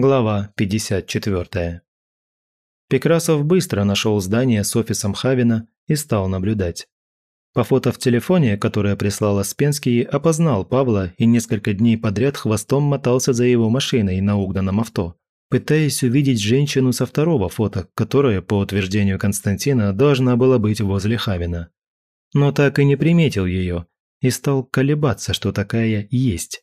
Глава 54. Пекрасов быстро нашел здание с офисом Хавина и стал наблюдать. По фото в телефоне, которое прислал Спенский, опознал Павла и несколько дней подряд хвостом мотался за его машиной на угнанном авто, пытаясь увидеть женщину со второго фото, которая, по утверждению Константина, должна была быть возле Хавина. Но так и не приметил ее и стал колебаться, что такая есть.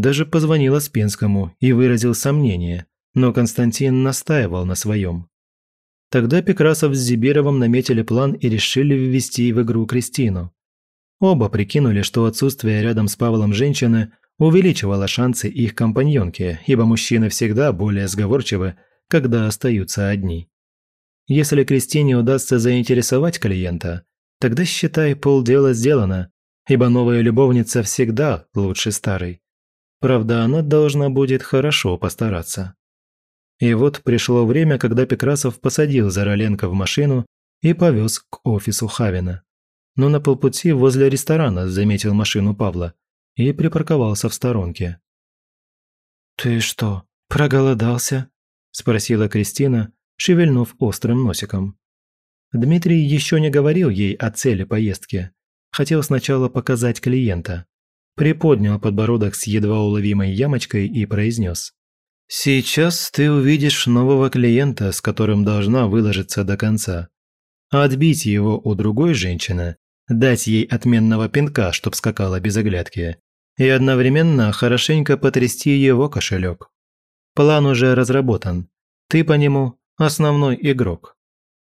Даже позвонил Аспенскому и выразил сомнение, но Константин настаивал на своем. Тогда Пекрасов с Зибировым наметили план и решили ввести в игру Кристину. Оба прикинули, что отсутствие рядом с Павлом женщины увеличивало шансы их компаньонки, ибо мужчины всегда более сговорчивы, когда остаются одни. Если Кристине удастся заинтересовать клиента, тогда, считай, полдела сделано, ибо новая любовница всегда лучше старой. Правда, она должна будет хорошо постараться. И вот пришло время, когда Пекрасов посадил Зароленко в машину и повез к офису Хавина. Но на полпути возле ресторана заметил машину Павла и припарковался в сторонке. «Ты что, проголодался?» – спросила Кристина, шевельнув острым носиком. Дмитрий еще не говорил ей о цели поездки. Хотел сначала показать клиента приподнял подбородок с едва уловимой ямочкой и произнес. «Сейчас ты увидишь нового клиента, с которым должна выложиться до конца. Отбить его у другой женщины, дать ей отменного пинка, чтоб скакала без оглядки, и одновременно хорошенько потрясти его кошелек. План уже разработан. Ты по нему основной игрок.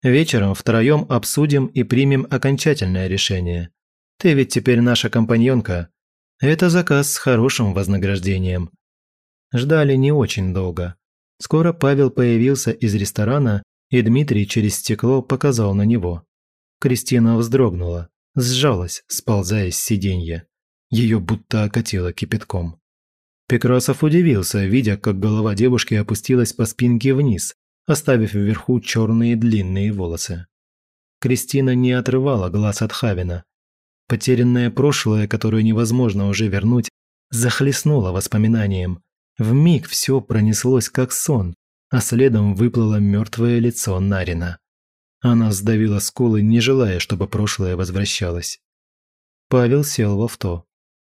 Вечером втроем обсудим и примем окончательное решение. Ты ведь теперь наша компаньонка, это заказ с хорошим вознаграждением. Ждали не очень долго. Скоро Павел появился из ресторана, и Дмитрий через стекло показал на него. Кристина вздрогнула, сжалась, сползая с сиденья. Ее будто окатило кипятком. Пекрасов удивился, видя, как голова девушки опустилась по спинке вниз, оставив вверху черные длинные волосы. Кристина не отрывала глаз от Хавина, Потерянное прошлое, которое невозможно уже вернуть, захлестнуло воспоминанием. В миг все пронеслось как сон, а следом выплыло мертвое лицо Нарина. Она сдавила скулы, не желая, чтобы прошлое возвращалось. Павел сел в авто.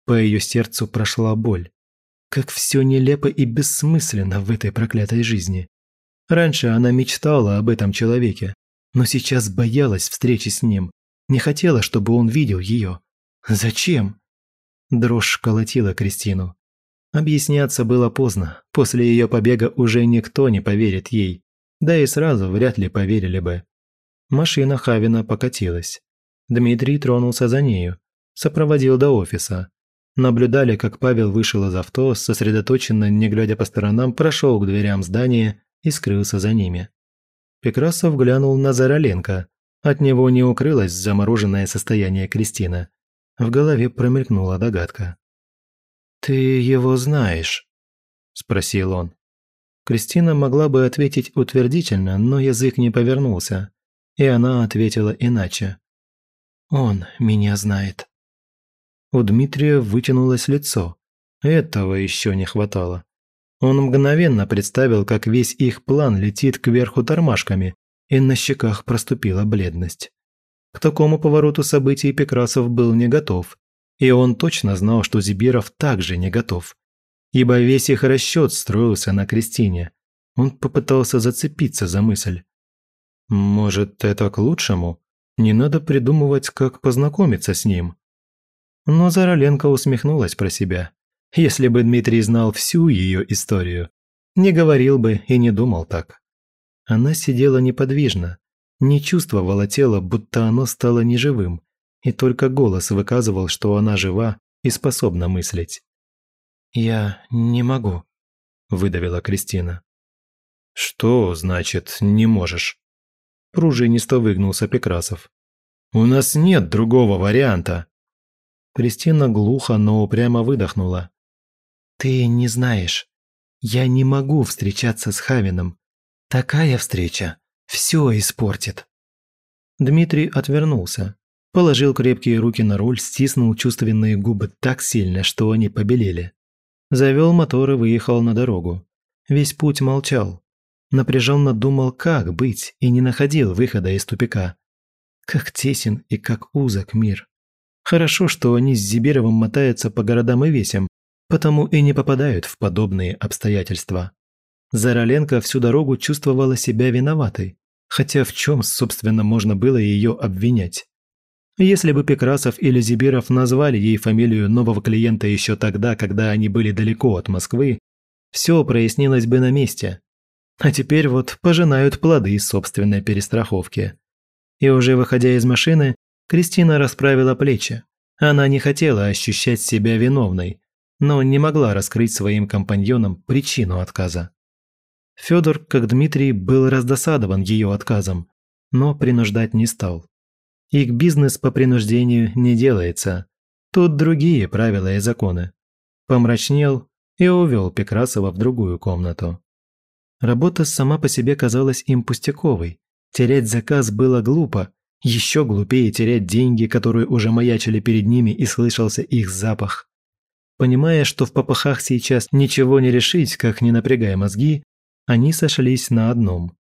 По ее сердцу прошла боль. Как все нелепо и бессмысленно в этой проклятой жизни. Раньше она мечтала об этом человеке, но сейчас боялась встречи с ним, не хотела, чтобы он видел ее. Зачем? Дрожь колотила Кристину. Объясняться было поздно. После ее побега уже никто не поверит ей. Да и сразу вряд ли поверили бы. Машина Хавина покатилась. Дмитрий тронулся за нею. Сопроводил до офиса. Наблюдали, как Павел вышел из авто, сосредоточенно, не глядя по сторонам, прошел к дверям здания и скрылся за ними. Пекрасов глянул на Зароленко, от него не укрылось замороженное состояние Кристина. В голове промелькнула догадка. «Ты его знаешь?» – спросил он. Кристина могла бы ответить утвердительно, но язык не повернулся, и она ответила иначе. «Он меня знает». У Дмитрия вытянулось лицо. Этого еще не хватало. Он мгновенно представил, как весь их план летит кверху тормашками, и на щеках проступила бледность. К такому повороту событий Пекрасов был не готов, и он точно знал, что Зибиров также не готов. Ибо весь их расчет строился на Кристине. Он попытался зацепиться за мысль. Может, это к лучшему? Не надо придумывать, как познакомиться с ним. Но Зароленко усмехнулась про себя. Если бы Дмитрий знал всю ее историю, не говорил бы и не думал так. Она сидела неподвижно, не чувствовала тело, будто оно стало неживым, и только голос выказывал, что она жива и способна мыслить. «Я не могу», – выдавила Кристина. «Что значит «не можешь»?» Пружинисто выгнулся Пекрасов. «У нас нет другого варианта». Кристина глухо, но упрямо выдохнула. «Ты не знаешь. Я не могу встречаться с Хавином. Такая встреча все испортит. Дмитрий отвернулся, положил крепкие руки на руль, стиснул чувственные губы так сильно, что они побелели. Завел мотор и выехал на дорогу. весь путь молчал. Напряженно думал, как быть, и не находил выхода из тупика. Как тесен и как узок мир. Хорошо, что они с Зибировым мотаются по городам и весям, потому и не попадают в подобные обстоятельства. Зароленко всю дорогу чувствовала себя виноватой, хотя в чем, собственно, можно было ее обвинять. Если бы Пекрасов или Зибиров назвали ей фамилию нового клиента еще тогда, когда они были далеко от Москвы, все прояснилось бы на месте. А теперь вот пожинают плоды собственной перестраховки. И уже выходя из машины, Кристина расправила плечи. Она не хотела ощущать себя виновной, но не могла раскрыть своим компаньонам причину отказа. Федор, как Дмитрий, был раздосадован ее отказом, но принуждать не стал. Их бизнес по принуждению не делается. Тут другие правила и законы. Помрачнел и увел Пекрасова в другую комнату. Работа сама по себе казалась им пустяковой. Терять заказ было глупо, еще глупее терять деньги, которые уже маячили перед ними и слышался их запах. Понимая, что в попахах сейчас ничего не решить, как не напрягая мозги, они сошлись на одном.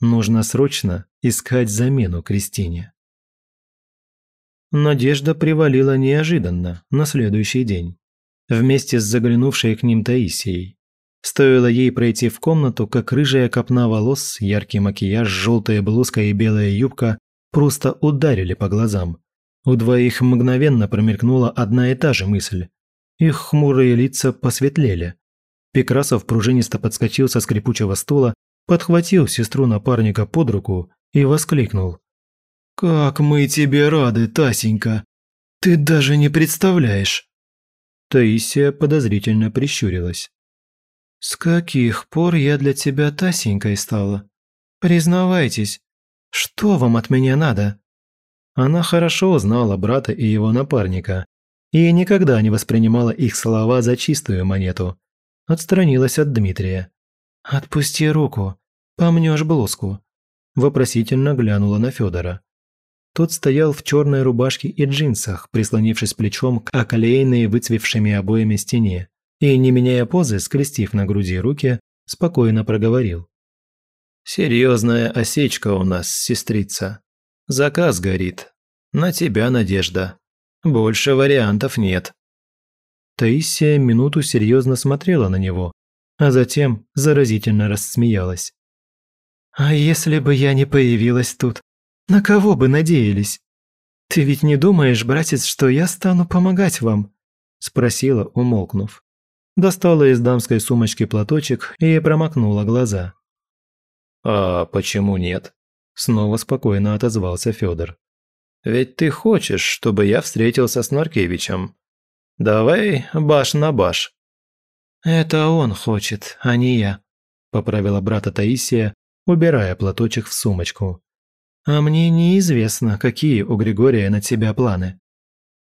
Нужно срочно искать замену Кристине. Надежда привалила неожиданно, на следующий день. Вместе с заглянувшей к ним Таисией. Стоило ей пройти в комнату, как рыжая копна волос, яркий макияж, желтая блузка и белая юбка просто ударили по глазам. У двоих мгновенно промелькнула одна и та же мысль. Их хмурые лица посветлели. Пекрасов пружинисто подскочил со скрипучего стула, подхватил сестру напарника под руку и воскликнул. «Как мы тебе рады, Тасенька! Ты даже не представляешь!» Таисия подозрительно прищурилась. «С каких пор я для тебя Тасенькой стала? Признавайтесь, что вам от меня надо?» Она хорошо знала брата и его напарника и никогда не воспринимала их слова за чистую монету. Отстранилась от Дмитрия. «Отпусти руку, помнешь блузку», вопросительно глянула на Федора. Тот стоял в черной рубашке и джинсах, прислонившись плечом к околеянной выцвевшими обоями стене, и, не меняя позы, скрестив на груди руки, спокойно проговорил. «Серьезная осечка у нас, сестрица. Заказ горит. На тебя надежда. Больше вариантов нет». Таисия минуту серьезно смотрела на него, а затем заразительно рассмеялась. «А если бы я не появилась тут, на кого бы надеялись? Ты ведь не думаешь, братец, что я стану помогать вам?» Спросила, умолкнув. Достала из дамской сумочки платочек и промокнула глаза. «А почему нет?» Снова спокойно отозвался Федор. «Ведь ты хочешь, чтобы я встретился с Наркевичем. Давай баш на баш». «Это он хочет, а не я», – поправила брата Таисия, убирая платочек в сумочку. «А мне неизвестно, какие у Григория на тебя планы».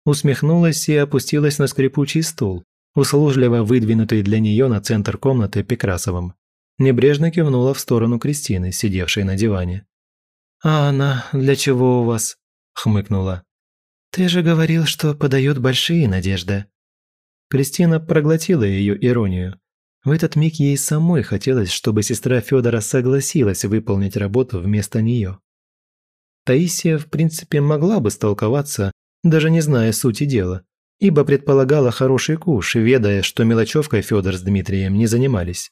Усмехнулась и опустилась на скрипучий стул, услужливо выдвинутый для нее на центр комнаты Пекрасовым. Небрежно кивнула в сторону Кристины, сидевшей на диване. «А она для чего у вас?» – хмыкнула. «Ты же говорил, что подает большие надежды». Кристина проглотила ее иронию. В этот миг ей самой хотелось, чтобы сестра Федора согласилась выполнить работу вместо нее. Таисия, в принципе, могла бы столковаться, даже не зная сути дела, ибо предполагала хороший куш, ведая, что мелочевкой Федор с Дмитрием не занимались.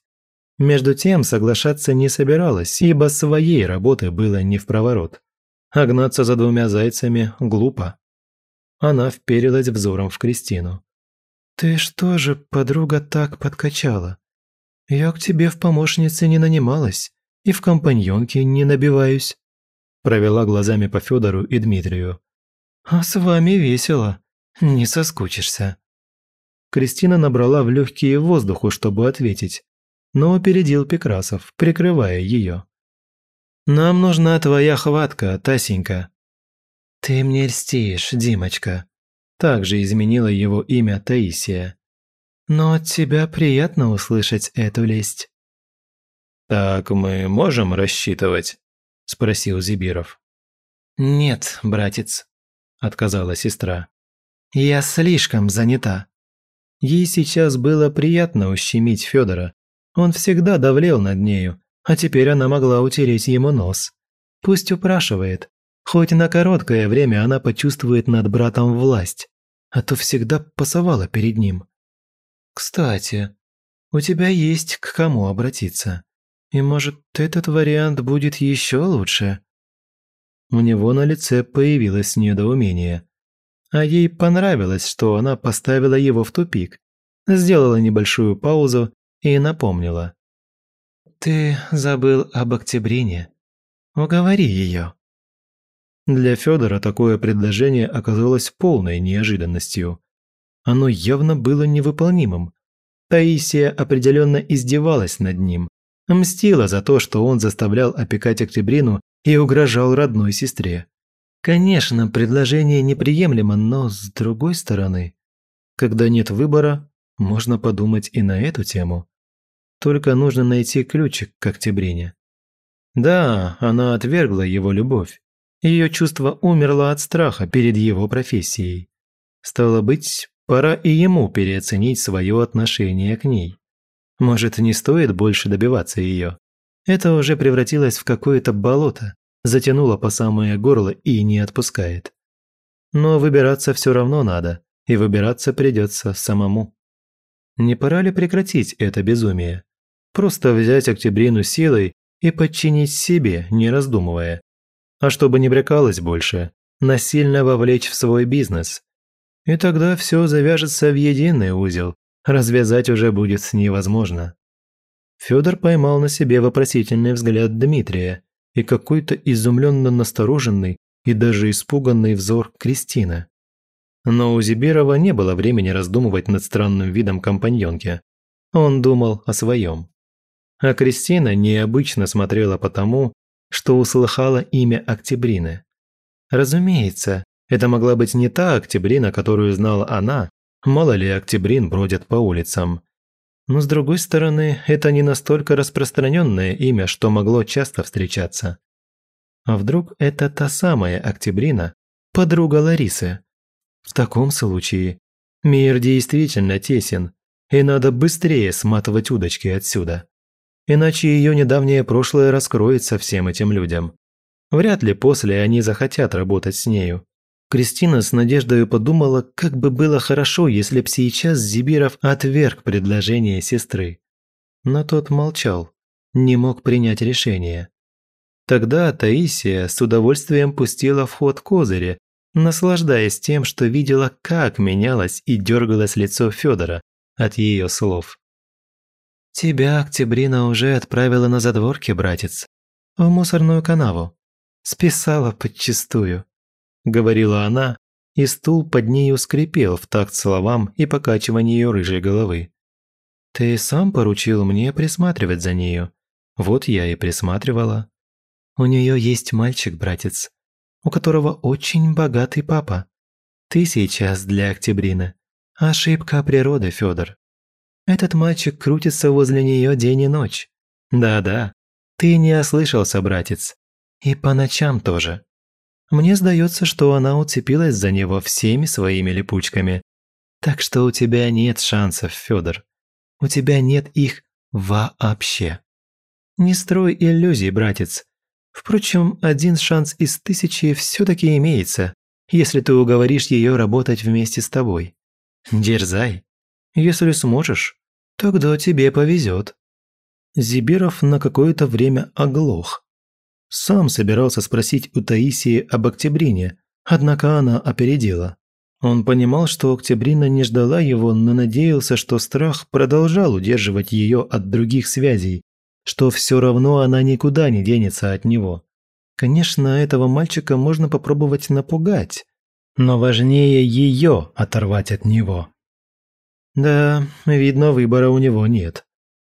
Между тем соглашаться не собиралась, ибо своей работы было не в проворот. А гнаться за двумя зайцами глупо. Она вперилась взором в Кристину. «Ты что же, подруга, так подкачала? Я к тебе в помощнице не нанималась и в компаньонке не набиваюсь». Провела глазами по Федору и Дмитрию. «А с вами весело. Не соскучишься». Кристина набрала в легкие воздуху, чтобы ответить, но опередил Пекрасов, прикрывая ее. «Нам нужна твоя хватка, Тасенька». «Ты мне льстишь, Димочка», также изменила его имя Таисия. «Но от тебя приятно услышать эту лесть». «Так мы можем рассчитывать?» – спросил Зибиров. «Нет, братец», – отказала сестра. «Я слишком занята». Ей сейчас было приятно ущемить Федора, Он всегда давлел над нею, а теперь она могла утереть ему нос. Пусть упрашивает. Хоть на короткое время она почувствует над братом власть, а то всегда пасовала перед ним. Кстати, у тебя есть к кому обратиться. И может, этот вариант будет еще лучше? У него на лице появилось недоумение. А ей понравилось, что она поставила его в тупик. Сделала небольшую паузу и напомнила. «Ты забыл об Октябрине. Уговори ее». Для Федора такое предложение оказалось полной неожиданностью. Оно явно было невыполнимым. Таисия определенно издевалась над ним, мстила за то, что он заставлял опекать Октябрину и угрожал родной сестре. Конечно, предложение неприемлемо, но с другой стороны, когда нет выбора, можно подумать и на эту тему. Только нужно найти ключик к Октябрине. Да, она отвергла его любовь. Ее чувство умерло от страха перед его профессией. Стало быть, пора и ему переоценить свое отношение к ней. Может, не стоит больше добиваться ее? Это уже превратилось в какое-то болото, затянуло по самое горло и не отпускает. Но выбираться все равно надо, и выбираться придется самому. Не пора ли прекратить это безумие? Просто взять Октябрину силой и подчинить себе, не раздумывая. А чтобы не брекалось больше, насильно вовлечь в свой бизнес. И тогда все завяжется в единый узел, развязать уже будет невозможно. Федор поймал на себе вопросительный взгляд Дмитрия и какой-то изумленно настороженный и даже испуганный взор Кристины. Но у Зибирова не было времени раздумывать над странным видом компаньонки. Он думал о своем. А Кристина необычно смотрела потому, что услыхала имя Октябрины. Разумеется, это могла быть не та Октябрина, которую знала она, мало ли Октябрин бродят по улицам. Но с другой стороны, это не настолько распространенное имя, что могло часто встречаться. А вдруг это та самая Октябрина, подруга Ларисы? В таком случае мир действительно тесен, и надо быстрее сматывать удочки отсюда. Иначе ее недавнее прошлое раскроется всем этим людям. Вряд ли после они захотят работать с нею. Кристина с надеждой подумала, как бы было хорошо, если б сейчас Зибиров отверг предложение сестры. Но тот молчал, не мог принять решение. Тогда Таисия с удовольствием пустила в ход козыри, наслаждаясь тем, что видела, как менялось и дергалось лицо Федора от ее слов. «Тебя Октябрина уже отправила на задворки, братец, в мусорную канаву. Списала подчистую говорила она, и стул под нею скрипел в такт словам и покачиванию рыжей головы. «Ты сам поручил мне присматривать за нею. Вот я и присматривала. У нее есть мальчик, братец, у которого очень богатый папа. Ты сейчас для Октябрины. Ошибка природы, Федор. Этот мальчик крутится возле нее день и ночь. Да-да, ты не ослышался, братец. И по ночам тоже. Мне сдается, что она уцепилась за него всеми своими липучками. Так что у тебя нет шансов, Федор. У тебя нет их вообще. Не строй иллюзий, братец. Впрочем, один шанс из тысячи все-таки имеется, если ты уговоришь ее работать вместе с тобой. Дерзай. Если сможешь, тогда тебе повезет. Зибиров на какое-то время оглох. Сам собирался спросить у Таисии об Октябрине, однако она опередила. Он понимал, что Октябрина не ждала его, но надеялся, что страх продолжал удерживать ее от других связей, что все равно она никуда не денется от него. Конечно, этого мальчика можно попробовать напугать, но важнее ее оторвать от него. Да, видно, выбора у него нет.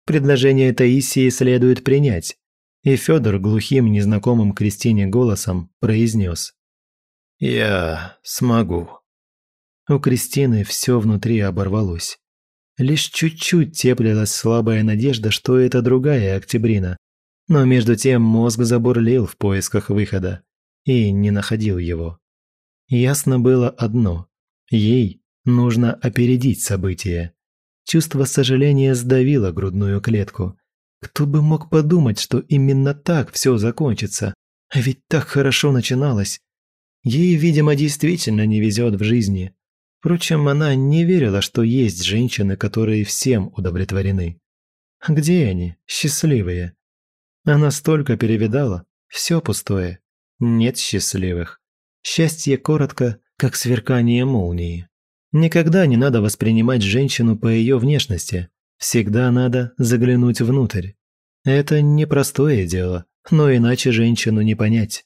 Предложение Таисии следует принять, и Федор глухим, незнакомым Кристине голосом произнес «Я смогу». У Кристины все внутри оборвалось. Лишь чуть-чуть теплилась слабая надежда, что это другая Октябрина. Но между тем мозг забурлил в поисках выхода и не находил его. Ясно было одно – ей нужно опередить события. Чувство сожаления сдавило грудную клетку. Кто бы мог подумать, что именно так все закончится? А ведь так хорошо начиналось. Ей, видимо, действительно не везет в жизни. Впрочем, она не верила, что есть женщины, которые всем удовлетворены. Где они, счастливые? Она столько перевидала, все пустое. Нет счастливых. Счастье коротко, как сверкание молнии. Никогда не надо воспринимать женщину по ее внешности. Всегда надо заглянуть внутрь. Это непростое дело, но иначе женщину не понять.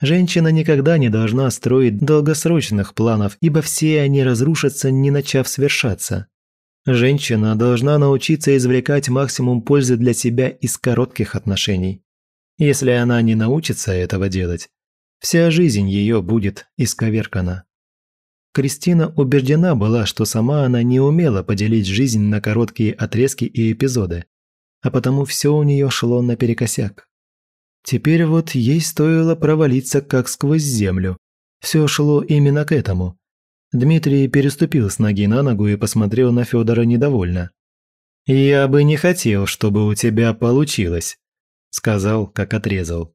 Женщина никогда не должна строить долгосрочных планов, ибо все они разрушатся, не начав свершаться. Женщина должна научиться извлекать максимум пользы для себя из коротких отношений. Если она не научится этого делать, вся жизнь ее будет исковеркана. Кристина убеждена была, что сама она не умела поделить жизнь на короткие отрезки и эпизоды, а потому все у нее шло наперекосяк. Теперь вот ей стоило провалиться как сквозь землю. Все шло именно к этому. Дмитрий переступил с ноги на ногу и посмотрел на Федора недовольно. «Я бы не хотел, чтобы у тебя получилось», – сказал, как отрезал.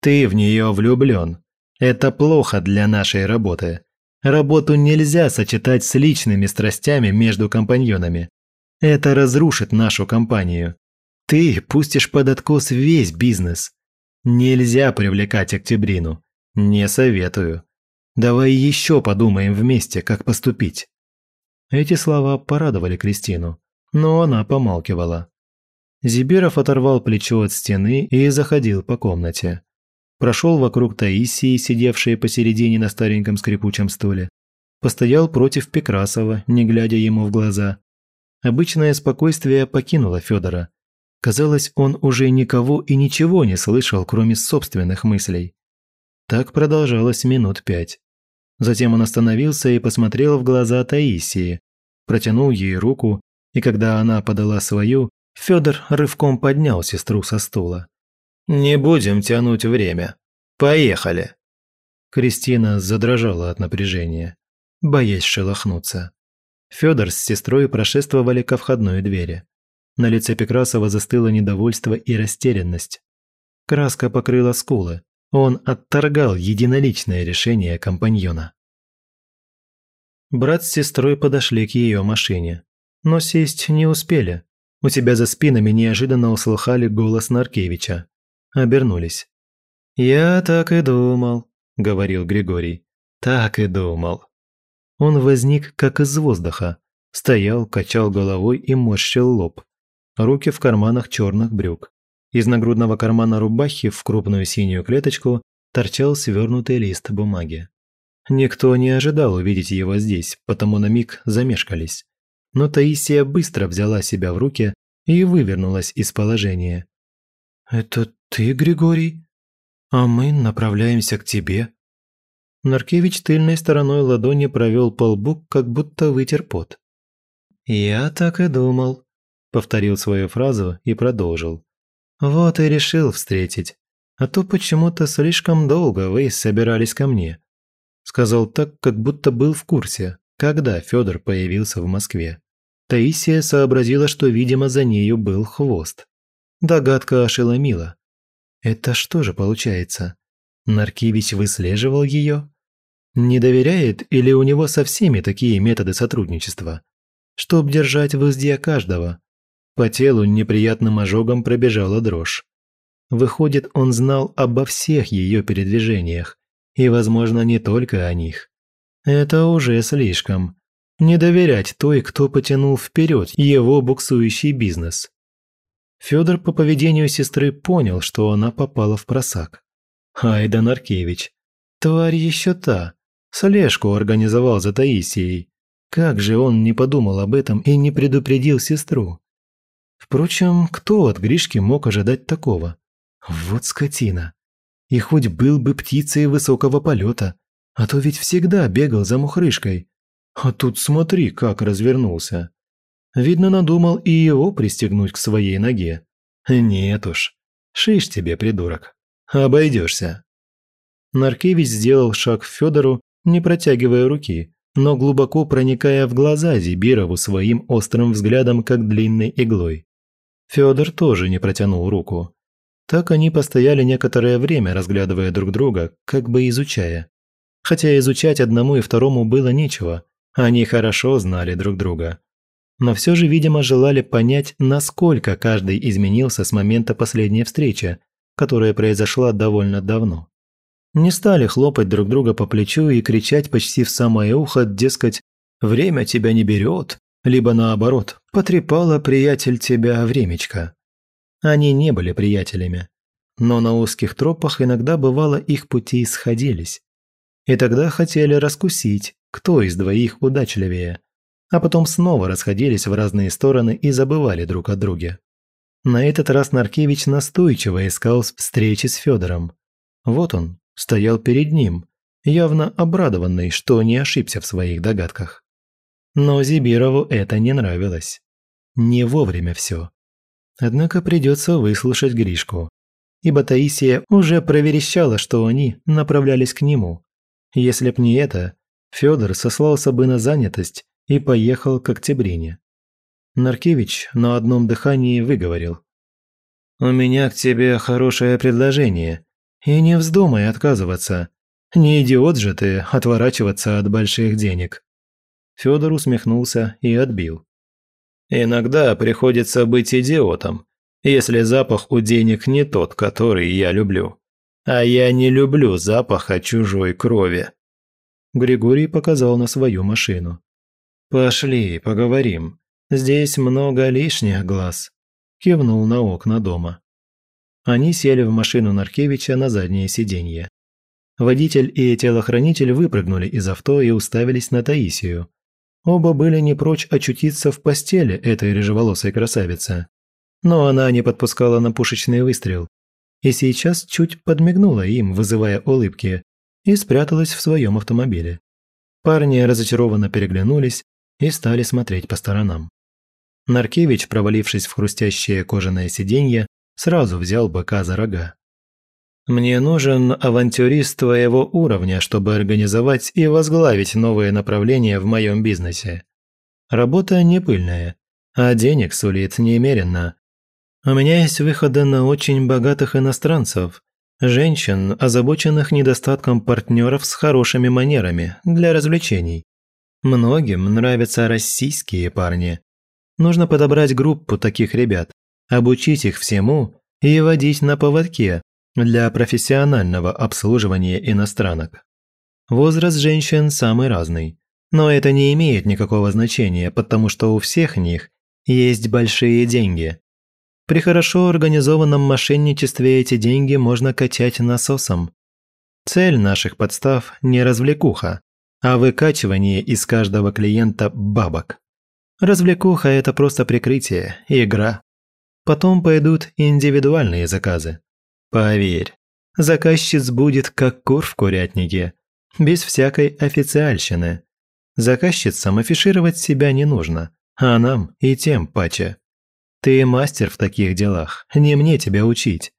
«Ты в нее влюблен. Это плохо для нашей работы. Работу нельзя сочетать с личными страстями между компаньонами. Это разрушит нашу компанию. Ты пустишь под откос весь бизнес. Нельзя привлекать Октябрину. Не советую. Давай еще подумаем вместе, как поступить». Эти слова порадовали Кристину, но она помалкивала. Зибиров оторвал плечо от стены и заходил по комнате. Прошел вокруг Таисии, сидевшей посередине на стареньком скрипучем стуле. Постоял против Пекрасова, не глядя ему в глаза. Обычное спокойствие покинуло Федора, Казалось, он уже никого и ничего не слышал, кроме собственных мыслей. Так продолжалось минут пять. Затем он остановился и посмотрел в глаза Таисии, протянул ей руку, и когда она подала свою, Федор рывком поднял сестру со стула. «Не будем тянуть время. Поехали!» Кристина задрожала от напряжения, боясь шелохнуться. Федор с сестрой прошествовали ко входной двери. На лице Пекрасова застыло недовольство и растерянность. Краска покрыла скулы. Он отторгал единоличное решение компаньона. Брат с сестрой подошли к ее машине. Но сесть не успели. У тебя за спинами неожиданно услыхали голос Наркевича. Обернулись. «Я так и думал», – говорил Григорий. «Так и думал». Он возник как из воздуха. Стоял, качал головой и морщил лоб руки в карманах черных брюк. Из нагрудного кармана рубахи в крупную синюю клеточку торчал свернутый лист бумаги. Никто не ожидал увидеть его здесь, потому на миг замешкались. Но Таисия быстро взяла себя в руки и вывернулась из положения. «Это ты, Григорий? А мы направляемся к тебе?» Наркевич тыльной стороной ладони провел по лбу, как будто вытер пот. «Я так и думал», повторил свою фразу и продолжил. «Вот и решил встретить. А то почему-то слишком долго вы собирались ко мне». Сказал так, как будто был в курсе, когда Федор появился в Москве. Таисия сообразила, что, видимо, за нею был хвост. Догадка ошеломила. Это что же получается? Наркивич выслеживал ее? Не доверяет или у него со всеми такие методы сотрудничества? Чтоб держать в узде каждого, по телу неприятным ожогом пробежала дрожь. Выходит, он знал обо всех ее передвижениях, и, возможно, не только о них. Это уже слишком. Не доверять той, кто потянул вперед его буксующий бизнес. Федор по поведению сестры понял, что она попала в просак. Айда Наркевич. Тварь еще та. Слежку организовал за Таисией. Как же он не подумал об этом и не предупредил сестру? Впрочем, кто от Гришки мог ожидать такого? Вот скотина. И хоть был бы птицей высокого полета, а то ведь всегда бегал за мухрышкой. А тут смотри, как развернулся. Видно, надумал и его пристегнуть к своей ноге. Нет уж. Шиш тебе, придурок. Обойдешься. Наркевич сделал шаг к Федору, не протягивая руки, но глубоко проникая в глаза Зибирову своим острым взглядом, как длинной иглой. Федор тоже не протянул руку. Так они постояли некоторое время, разглядывая друг друга, как бы изучая. Хотя изучать одному и второму было нечего, они хорошо знали друг друга. Но все же, видимо, желали понять, насколько каждый изменился с момента последней встречи, которая произошла довольно давно. Не стали хлопать друг друга по плечу и кричать почти в самое ухо, дескать, «Время тебя не берет», либо наоборот, «Потрепала, приятель, тебя времечко». Они не были приятелями, но на узких тропах иногда бывало их пути сходились. И тогда хотели раскусить, кто из двоих удачливее, а потом снова расходились в разные стороны и забывали друг о друге. На этот раз Наркевич настойчиво искал встречи с Федором. Вот он, стоял перед ним, явно обрадованный, что не ошибся в своих догадках. Но Зибирову это не нравилось. Не вовремя все. Однако придется выслушать Гришку, ибо Таисия уже проверещала, что они направлялись к нему. Если б не это, Федор сослался бы на занятость и поехал к Октябрине. Наркевич на одном дыхании выговорил. «У меня к тебе хорошее предложение, и не вздумай отказываться. Не идиот же ты отворачиваться от больших денег». Федор усмехнулся и отбил. «Иногда приходится быть идиотом, если запах у денег не тот, который я люблю. А я не люблю запаха чужой крови». Григорий показал на свою машину. «Пошли, поговорим. Здесь много лишних глаз», – кивнул на окна дома. Они сели в машину Наркевича на заднее сиденье. Водитель и телохранитель выпрыгнули из авто и уставились на Таисию. Оба были не прочь очутиться в постели этой рыжеволосой красавицы. Но она не подпускала на пушечный выстрел. И сейчас чуть подмигнула им, вызывая улыбки, и спряталась в своем автомобиле. Парни разочарованно переглянулись и стали смотреть по сторонам. Наркевич, провалившись в хрустящее кожаное сиденье, сразу взял быка за рога. «Мне нужен авантюрист твоего уровня, чтобы организовать и возглавить новые направления в моем бизнесе. Работа не пыльная, а денег сулит немеренно. У меня есть выходы на очень богатых иностранцев, женщин, озабоченных недостатком партнеров с хорошими манерами для развлечений. Многим нравятся российские парни. Нужно подобрать группу таких ребят, обучить их всему и водить на поводке для профессионального обслуживания иностранок. Возраст женщин самый разный, но это не имеет никакого значения, потому что у всех них есть большие деньги. При хорошо организованном мошенничестве эти деньги можно качать насосом. Цель наших подстав не развлекуха, а выкачивание из каждого клиента бабок. Развлекуха – это просто прикрытие, игра. Потом пойдут индивидуальные заказы. Поверь, заказчиц будет как кур в курятнике, без всякой официальщины. Заказчицам афишировать себя не нужно, а нам и тем паче. Ты мастер в таких делах, не мне тебя учить.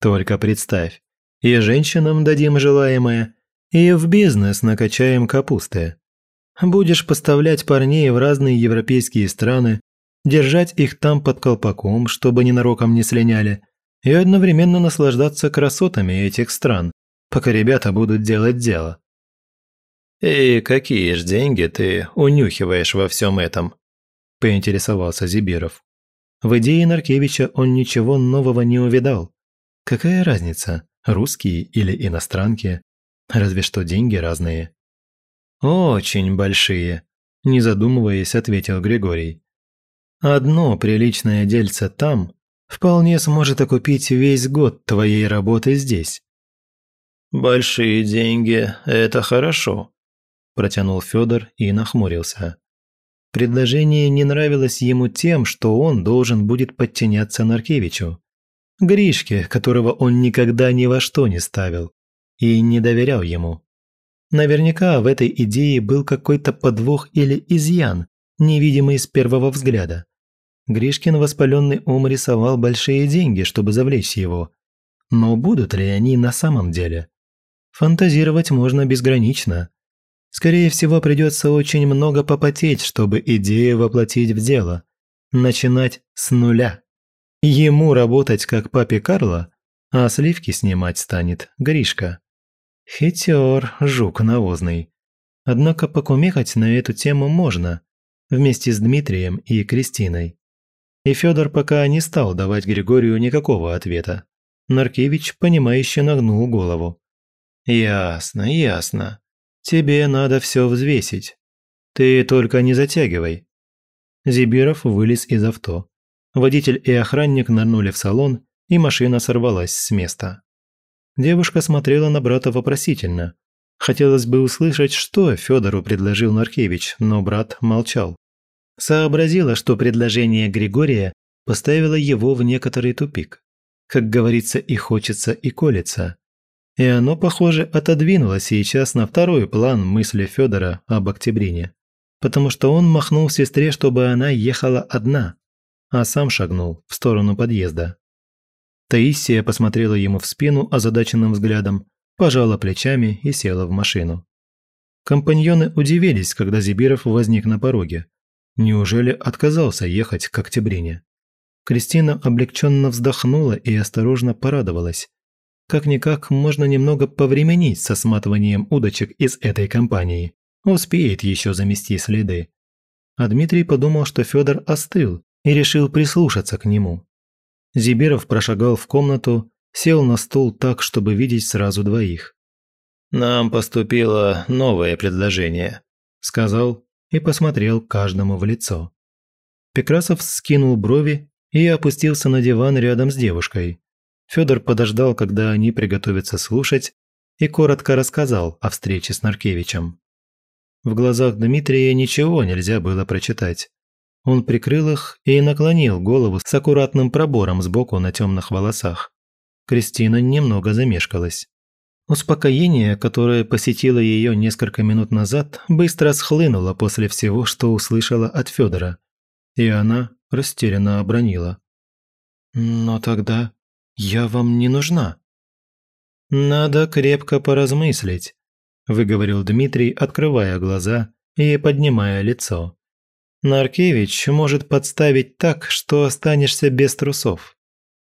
Только представь, и женщинам дадим желаемое, и в бизнес накачаем капусты. Будешь поставлять парней в разные европейские страны, держать их там под колпаком, чтобы ненароком не слиняли, и одновременно наслаждаться красотами этих стран, пока ребята будут делать дело. «И какие ж деньги ты унюхиваешь во всем этом?» – поинтересовался Зибиров. В идее Наркевича он ничего нового не увидал. Какая разница, русские или иностранки? Разве что деньги разные. «Очень большие», – не задумываясь, ответил Григорий. Одно приличное дельце там вполне сможет окупить весь год твоей работы здесь. Большие деньги – это хорошо, протянул Федор и нахмурился. Предложение не нравилось ему тем, что он должен будет подчиняться Наркевичу. Гришке, которого он никогда ни во что не ставил, и не доверял ему. Наверняка в этой идее был какой-то подвох или изъян, невидимый с первого взгляда. Гришкин воспаленный ум рисовал большие деньги, чтобы завлечь его. Но будут ли они на самом деле? Фантазировать можно безгранично. Скорее всего, придется очень много попотеть, чтобы идею воплотить в дело. Начинать с нуля. Ему работать как папе Карло, а сливки снимать станет Гришка. Хитер, жук навозный. Однако покумекать на эту тему можно, вместе с Дмитрием и Кристиной. И Федор пока не стал давать Григорию никакого ответа. Наркевич, понимающе нагнул голову. «Ясно, ясно. Тебе надо все взвесить. Ты только не затягивай». Зибиров вылез из авто. Водитель и охранник нырнули в салон, и машина сорвалась с места. Девушка смотрела на брата вопросительно. Хотелось бы услышать, что Федору предложил Наркевич, но брат молчал. Сообразила, что предложение Григория поставило его в некоторый тупик. Как говорится, и хочется, и колется. И оно, похоже, отодвинуло сейчас на второй план мысли Федора об Октябрине. Потому что он махнул сестре, чтобы она ехала одна, а сам шагнул в сторону подъезда. Таисия посмотрела ему в спину озадаченным взглядом, пожала плечами и села в машину. Компаньоны удивились, когда Зибиров возник на пороге. Неужели отказался ехать к Октябрине? Кристина облегченно вздохнула и осторожно порадовалась. Как-никак можно немного повременить со сматыванием удочек из этой компании. Успеет еще замести следы. А Дмитрий подумал, что Федор остыл и решил прислушаться к нему. Зибиров прошагал в комнату, сел на стул так, чтобы видеть сразу двоих. «Нам поступило новое предложение», – сказал и посмотрел каждому в лицо. Пекрасов скинул брови и опустился на диван рядом с девушкой. Федор подождал, когда они приготовятся слушать, и коротко рассказал о встрече с Наркевичем. В глазах Дмитрия ничего нельзя было прочитать. Он прикрыл их и наклонил голову с аккуратным пробором сбоку на темных волосах. Кристина немного замешкалась. Успокоение, которое посетило ее несколько минут назад, быстро схлынуло после всего, что услышала от Федора, и она растерянно обронила. «Но тогда я вам не нужна». «Надо крепко поразмыслить», – выговорил Дмитрий, открывая глаза и поднимая лицо. «Наркевич может подставить так, что останешься без трусов.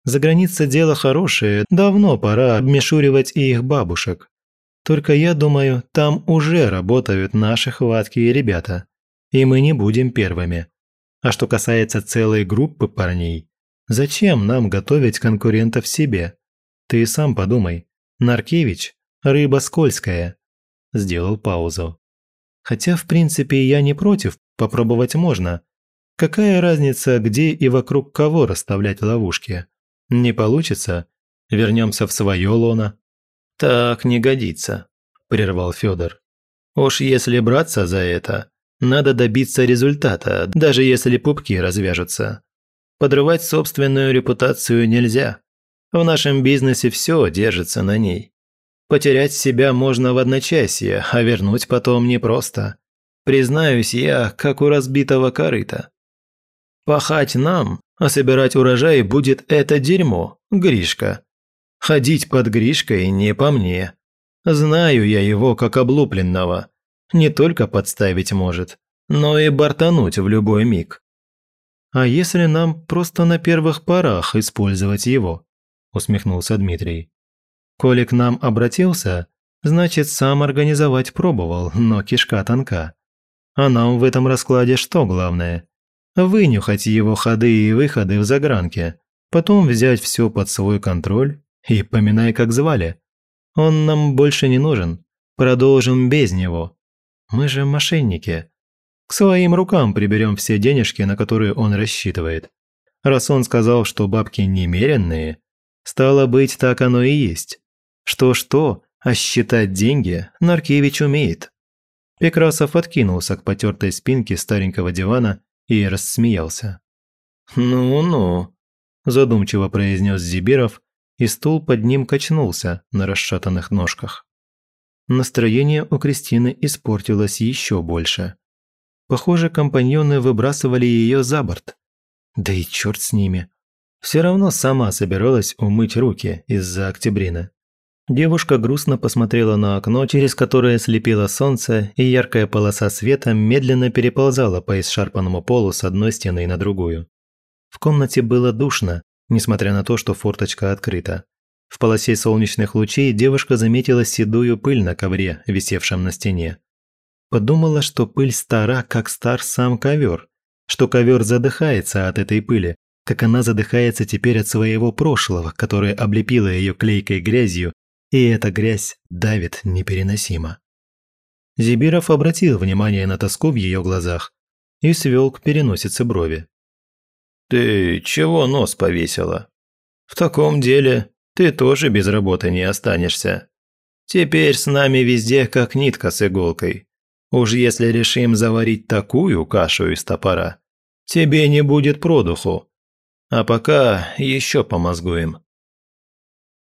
За граница дело хорошее, давно пора обмешуривать и их бабушек. Только я думаю, там уже работают наши хваткие ребята, и мы не будем первыми. А что касается целой группы парней, Зачем нам готовить конкурентов себе? Ты сам подумай. Наркевич – рыба скользкая. Сделал паузу. Хотя, в принципе, я не против, попробовать можно. Какая разница, где и вокруг кого расставлять ловушки? Не получится? Вернемся в свое лоно. Так не годится, прервал Федор. Уж если браться за это, надо добиться результата, даже если пупки развяжутся. Подрывать собственную репутацию нельзя. В нашем бизнесе все держится на ней. Потерять себя можно в одночасье, а вернуть потом непросто. Признаюсь, я как у разбитого корыта. Пахать нам, а собирать урожай будет это дерьмо, Гришка. Ходить под Гришкой не по мне. Знаю я его как облупленного. Не только подставить может, но и бортануть в любой миг. «А если нам просто на первых порах использовать его?» – усмехнулся Дмитрий. «Коли к нам обратился, значит, сам организовать пробовал, но кишка тонка. А нам в этом раскладе что главное? Вынюхать его ходы и выходы в загранке, потом взять все под свой контроль и поминай, как звали. Он нам больше не нужен, продолжим без него. Мы же мошенники, к своим рукам приберем все денежки, на которые он рассчитывает. Раз он сказал, что бабки немеренные, стало быть, так оно и есть. Что-что, а считать деньги Наркевич умеет. Пекрасов откинулся к потертой спинке старенького дивана и рассмеялся. «Ну-ну», – задумчиво произнес Зибиров, и стул под ним качнулся на расшатанных ножках. Настроение у Кристины испортилось еще больше. Похоже, компаньоны выбрасывали ее за борт. Да и черт с ними. Все равно сама собиралась умыть руки из-за октябрина. Девушка грустно посмотрела на окно, через которое слепило солнце, и яркая полоса света медленно переползала по исшарпанному полу с одной стены на другую. В комнате было душно, несмотря на то, что форточка открыта. В полосе солнечных лучей девушка заметила седую пыль на ковре, висевшем на стене. Подумала, что пыль стара, как стар сам ковер, что ковер задыхается от этой пыли, как она задыхается теперь от своего прошлого, которое облепило ее клейкой грязью и эта грязь давит непереносимо. Зибиров обратил внимание на тоску в ее глазах и свел к переносице брови. «Ты чего нос повесила? В таком деле ты тоже без работы не останешься. Теперь с нами везде как нитка с иголкой. Уж если решим заварить такую кашу из топора, тебе не будет продуху. А пока еще помозгуем».